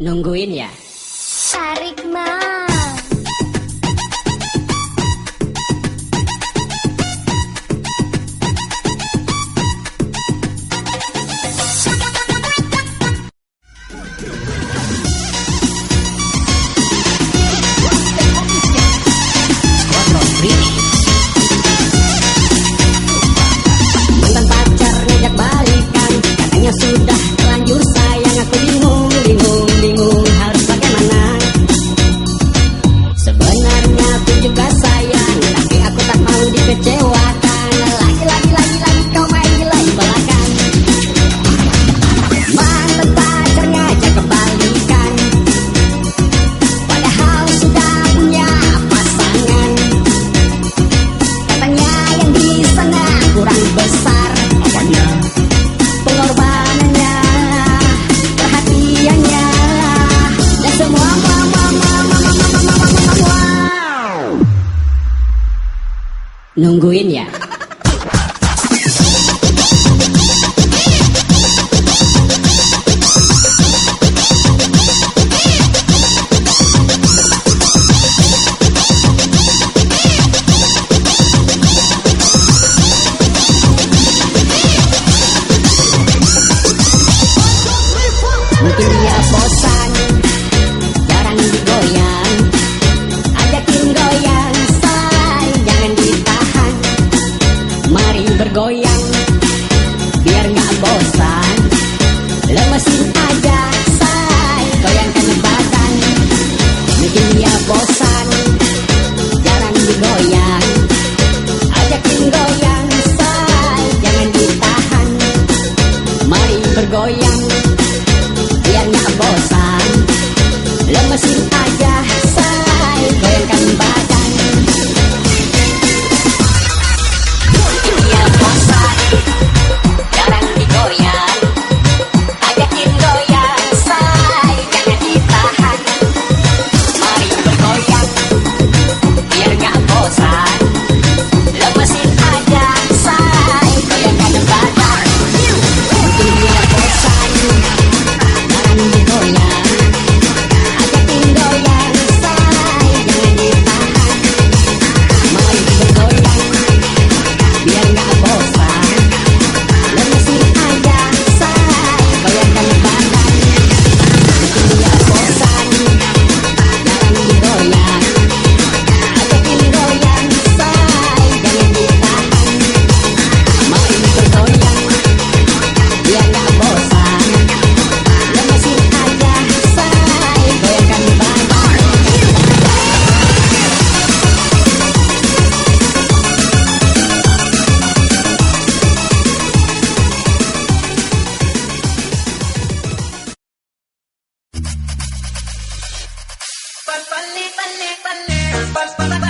Nungguin ya. kurang besar. Apanya? Pengorbanannya perhatiannya. Dan semua wow, wow, wow, nungguin ya? पन्ने पन्ने पन्ने